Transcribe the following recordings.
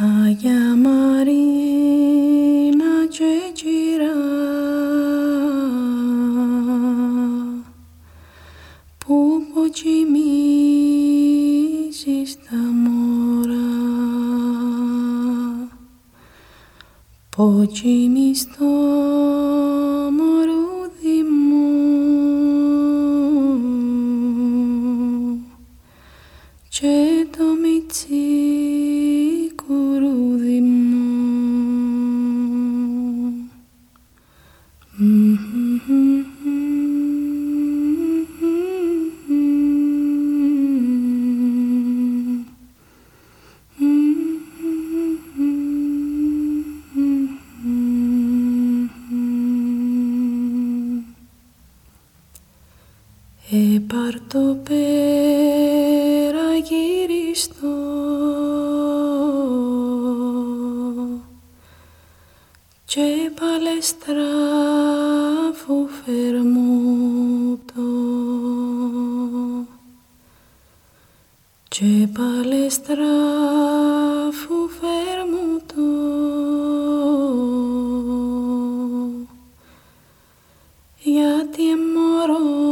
Αγιά Μαρίνα Τζετζιρά που ποτσιμίζεις τα μωρά ποτσιμείς Επάρ το πέρα γυριστό και παλεστράφου φερμούτο και παλεστράφου φερμούτο γιατί μωρό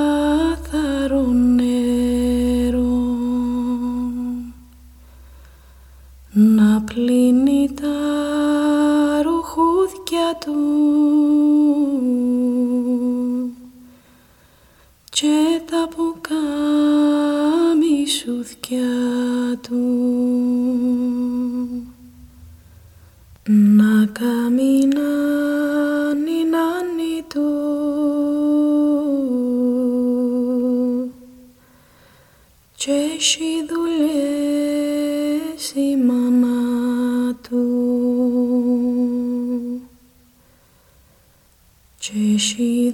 να πλύνει τα ρουχούδια του. Και τα πουκάμισούδια του. Να καμινάν η νάνη του. Και έχει δουλειές η μάνα και έχει